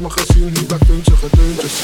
hebt me gezien, hoe dat puntje gedeuntjes.